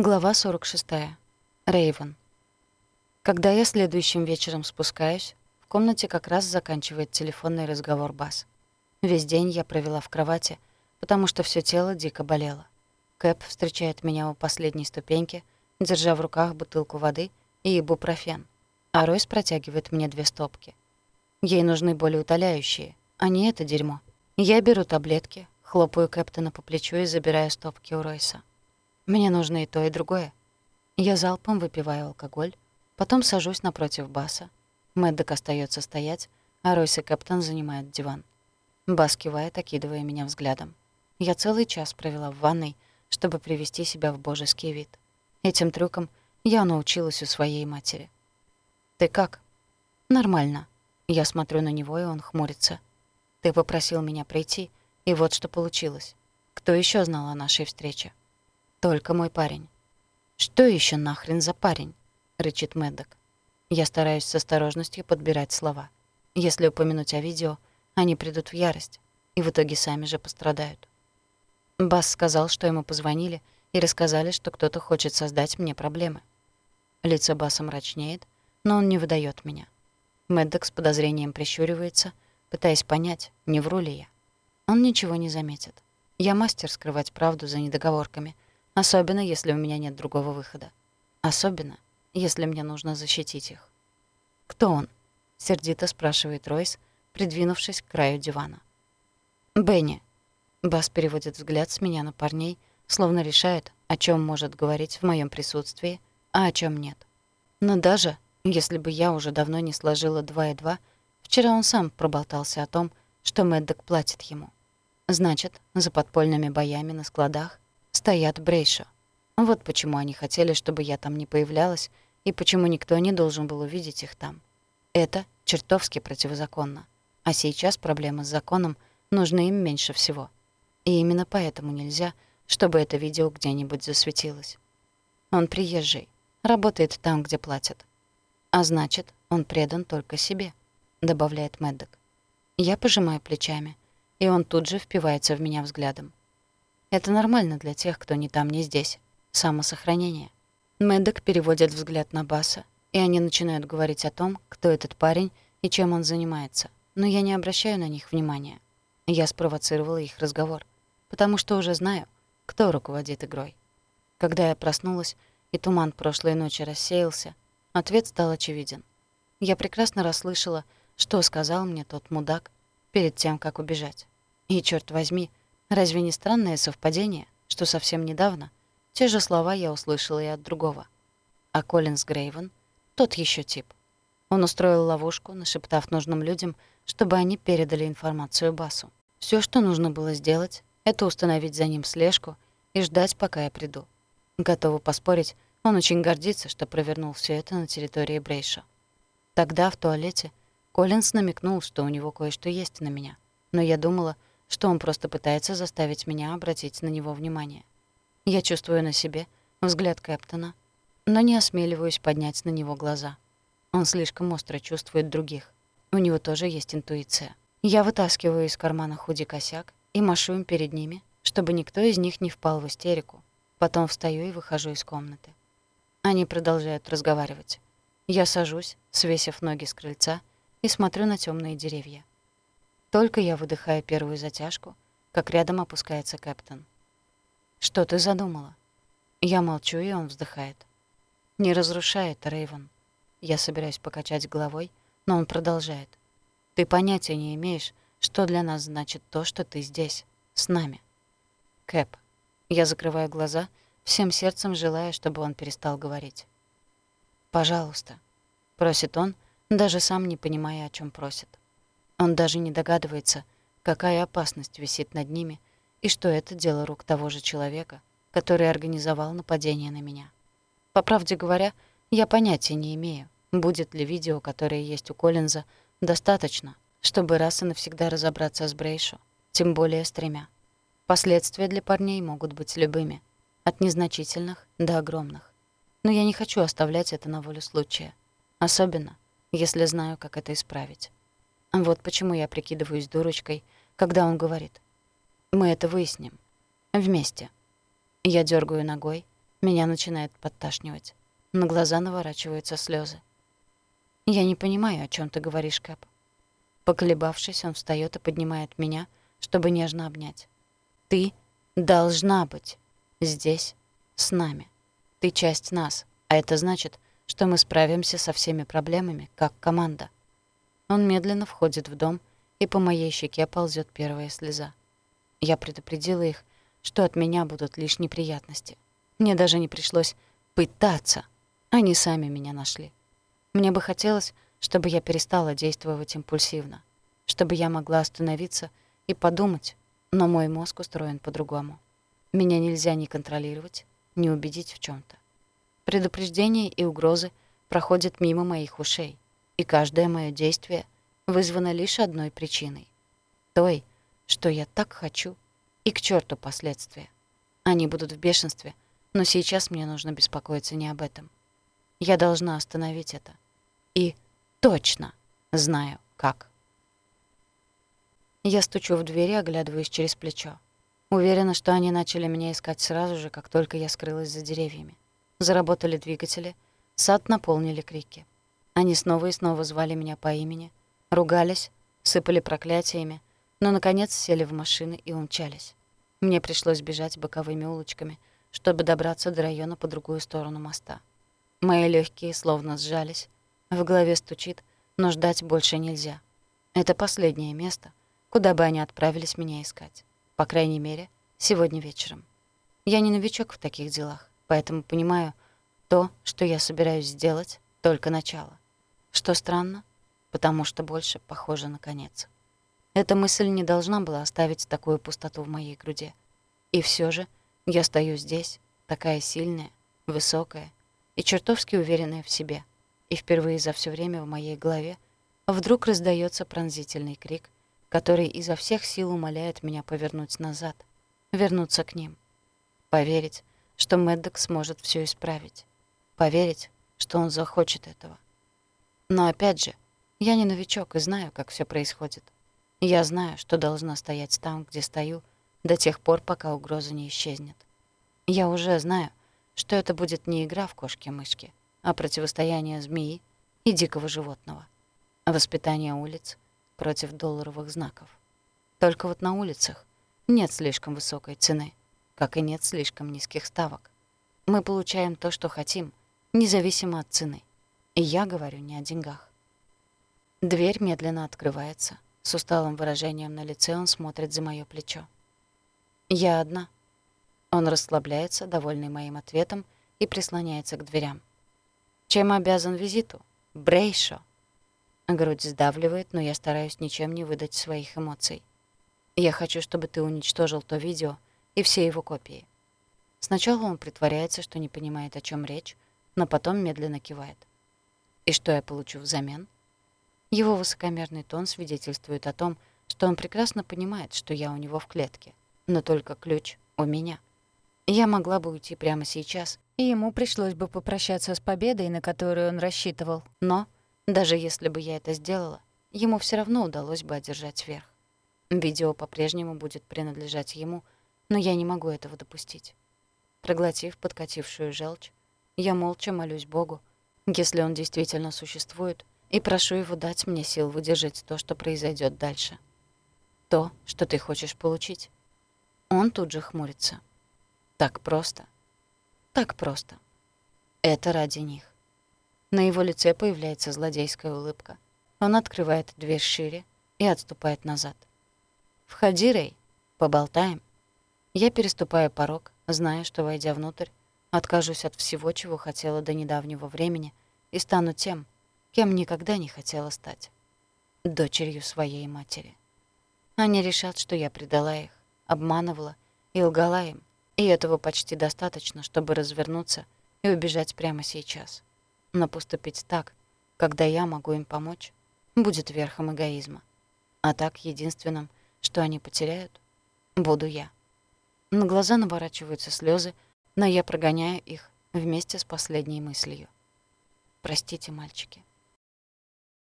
Глава 46. Рейвен. Когда я следующим вечером спускаюсь, в комнате как раз заканчивает телефонный разговор Бас. Весь день я провела в кровати, потому что все тело дико болело. Кэп встречает меня у последней ступеньки, держа в руках бутылку воды и ибупрофен, а Ройс протягивает мне две стопки. Ей нужны болеутоляющие, а не это дерьмо. Я беру таблетки, хлопаю Кэптона по плечу и забираю стопки у Ройса. Мне нужно и то, и другое. Я залпом выпиваю алкоголь, потом сажусь напротив Баса. Мэддок остается стоять, а Ройс и Кэптон занимают диван. Бас кивает, окидывая меня взглядом. Я целый час провела в ванной, чтобы привести себя в божеский вид. Этим трюком я научилась у своей матери. «Ты как?» «Нормально». Я смотрю на него, и он хмурится. «Ты попросил меня прийти, и вот что получилось. Кто еще знал о нашей встрече?» Только мой парень. Что еще нахрен за парень? рычит Мэддок. Я стараюсь с осторожностью подбирать слова. Если упомянуть о видео, они придут в ярость и в итоге сами же пострадают. Бас сказал, что ему позвонили и рассказали, что кто-то хочет создать мне проблемы. Лицо Баса мрачнеет, но он не выдает меня. Мэддок с подозрением прищуривается, пытаясь понять, не вру ли я. Он ничего не заметит. Я мастер скрывать правду за недоговорками — Особенно, если у меня нет другого выхода. Особенно, если мне нужно защитить их. «Кто он?» — сердито спрашивает Ройс, придвинувшись к краю дивана. «Бенни». Бас переводит взгляд с меня на парней, словно решает, о чем может говорить в моем присутствии, а о чем нет. Но даже если бы я уже давно не сложила два и два, вчера он сам проболтался о том, что Мэддок платит ему. Значит, за подпольными боями на складах стоят Брейшо. Вот почему они хотели, чтобы я там не появлялась, и почему никто не должен был увидеть их там. Это чертовски противозаконно. А сейчас проблемы с законом нужны им меньше всего. И именно поэтому нельзя, чтобы это видео где-нибудь засветилось. Он приезжий, работает там, где платят. А значит, он предан только себе, добавляет Мэддок. Я пожимаю плечами, и он тут же впивается в меня взглядом. Это нормально для тех, кто ни там, ни здесь. Самосохранение. Мэддок переводит взгляд на Баса, и они начинают говорить о том, кто этот парень и чем он занимается. Но я не обращаю на них внимания. Я спровоцировала их разговор, потому что уже знаю, кто руководит игрой. Когда я проснулась, и туман прошлой ночи рассеялся, ответ стал очевиден. Я прекрасно расслышала, что сказал мне тот мудак перед тем, как убежать. И, черт возьми, Разве не странное совпадение, что совсем недавно те же слова я услышала и от другого? А Коллинз Грейвен — тот еще тип. Он устроил ловушку, нашептав нужным людям, чтобы они передали информацию Басу. Все, что нужно было сделать, это установить за ним слежку и ждать, пока я приду. Готова поспорить, он очень гордится, что провернул все это на территории Брейша. Тогда в туалете Коллинз намекнул, что у него кое-что есть на меня. Но я думала, что он просто пытается заставить меня обратить на него внимание. Я чувствую на себе взгляд Кэптона, но не осмеливаюсь поднять на него глаза. Он слишком остро чувствует других. У него тоже есть интуиция. Я вытаскиваю из кармана худи косяк и машу им перед ними, чтобы никто из них не впал в истерику. Потом встаю и выхожу из комнаты. Они продолжают разговаривать. Я сажусь, свесив ноги с крыльца, и смотрю на темные деревья. Только я выдыхаю первую затяжку, как рядом опускается Кэптон. «Что ты задумала?» Я молчу, и он вздыхает. «Не разрушает, Рейвен. Я собираюсь покачать головой, но он продолжает. «Ты понятия не имеешь, что для нас значит то, что ты здесь, с нами». «Кэп». Я закрываю глаза, всем сердцем желая, чтобы он перестал говорить. «Пожалуйста», — просит он, даже сам не понимая, о чем просит. Он даже не догадывается, какая опасность висит над ними и что это дело рук того же человека, который организовал нападение на меня. По правде говоря, я понятия не имею, будет ли видео, которое есть у Коллинза, достаточно, чтобы раз и навсегда разобраться с Брейшо, тем более с тремя. Последствия для парней могут быть любыми, от незначительных до огромных. Но я не хочу оставлять это на волю случая, особенно если знаю, как это исправить. Вот почему я прикидываюсь дурочкой, когда он говорит. Мы это выясним. Вместе. Я дергаю ногой, Меня начинает подташнивать. На глаза наворачиваются слезы. «Я не понимаю, о чем ты говоришь, Кэп». Поколебавшись, он встает и поднимает меня, чтобы нежно обнять. «Ты должна быть здесь, с нами. Ты часть нас, а это значит, что мы справимся со всеми проблемами, как команда». Он медленно входит в дом, и по моей щеке ползет первая слеза. Я предупредила их, что от меня будут лишь неприятности. Мне даже не пришлось пытаться. Они сами меня нашли. Мне бы хотелось, чтобы я перестала действовать импульсивно, чтобы я могла остановиться и подумать, но мой мозг устроен по-другому. Меня нельзя ни контролировать, ни убедить в чем то Предупреждения и угрозы проходят мимо моих ушей, и каждое мое действие вызвано лишь одной причиной — той, что я так хочу, и к черту последствия. Они будут в бешенстве, но сейчас мне нужно беспокоиться не об этом. Я должна остановить это. И точно знаю, как. Я стучу в дверь и оглядываюсь через плечо. Уверена, что они начали меня искать сразу же, как только я скрылась за деревьями. Заработали двигатели, сад наполнили крики. Они снова и снова звали меня по имени, ругались, сыпали проклятиями, но, наконец, сели в машины и умчались. Мне пришлось бежать боковыми улочками, чтобы добраться до района по другую сторону моста. Мои легкие словно сжались, в голове стучит, но ждать больше нельзя. Это последнее место, куда бы они отправились меня искать. По крайней мере, сегодня вечером. Я не новичок в таких делах, поэтому понимаю, то, что я собираюсь сделать, только начало. Что странно, потому что больше похоже на конец. Эта мысль не должна была оставить такую пустоту в моей груди. И все же я стою здесь, такая сильная, высокая и чертовски уверенная в себе. И впервые за все время в моей голове вдруг раздается пронзительный крик, который изо всех сил умоляет меня повернуть назад, вернуться к ним. Поверить, что Мэддок сможет все исправить. Поверить, что он захочет этого. Но опять же, я не новичок и знаю, как все происходит. Я знаю, что должна стоять там, где стою, до тех пор, пока угроза не исчезнет. Я уже знаю, что это будет не игра в кошки-мышки, а противостояние змеи и дикого животного. Воспитание улиц против долларовых знаков. Только вот на улицах нет слишком высокой цены, как и нет слишком низких ставок. Мы получаем то, что хотим, независимо от цены. И я говорю не о деньгах. Дверь медленно открывается — с усталым выражением на лице он смотрит за моё плечо. «Я одна». Он расслабляется, довольный моим ответом, и прислоняется к дверям. «Чем обязан визиту? Брейшо!» Грудь сдавливает, но я стараюсь ничем не выдать своих эмоций. «Я хочу, чтобы ты уничтожил то видео и все его копии». Сначала он притворяется, что не понимает, о чем речь, но потом медленно кивает. «И что я получу взамен?» Его высокомерный тон свидетельствует о том, что он прекрасно понимает, что я у него в клетке, но только ключ у меня. Я могла бы уйти прямо сейчас, и ему пришлось бы попрощаться с победой, на которую он рассчитывал. Но, даже если бы я это сделала, ему все равно удалось бы одержать верх. Видео по-прежнему будет принадлежать ему, но я не могу этого допустить. Проглотив подкатившую желчь, я молча молюсь Богу, если он действительно существует — и прошу его дать мне сил выдержать то, что произойдет дальше. То, что ты хочешь получить. Он тут же хмурится. Так просто. Так просто. Это ради них. На его лице появляется злодейская улыбка. Он открывает дверь шире и отступает назад. «Входи, Рэй, поболтаем». Я переступаю порог, зная, что, войдя внутрь, откажусь от всего, чего хотела до недавнего времени, и стану тем, кем никогда не хотела стать. Дочерью своей матери. Они решат, что я предала их, обманывала и лгала им, и этого почти достаточно, чтобы развернуться и убежать прямо сейчас. Но поступить так, когда я могу им помочь, будет верхом эгоизма. А так единственным, что они потеряют, буду я. На глаза наворачиваются слезы, но я прогоняю их вместе с последней мыслью. Простите, мальчики.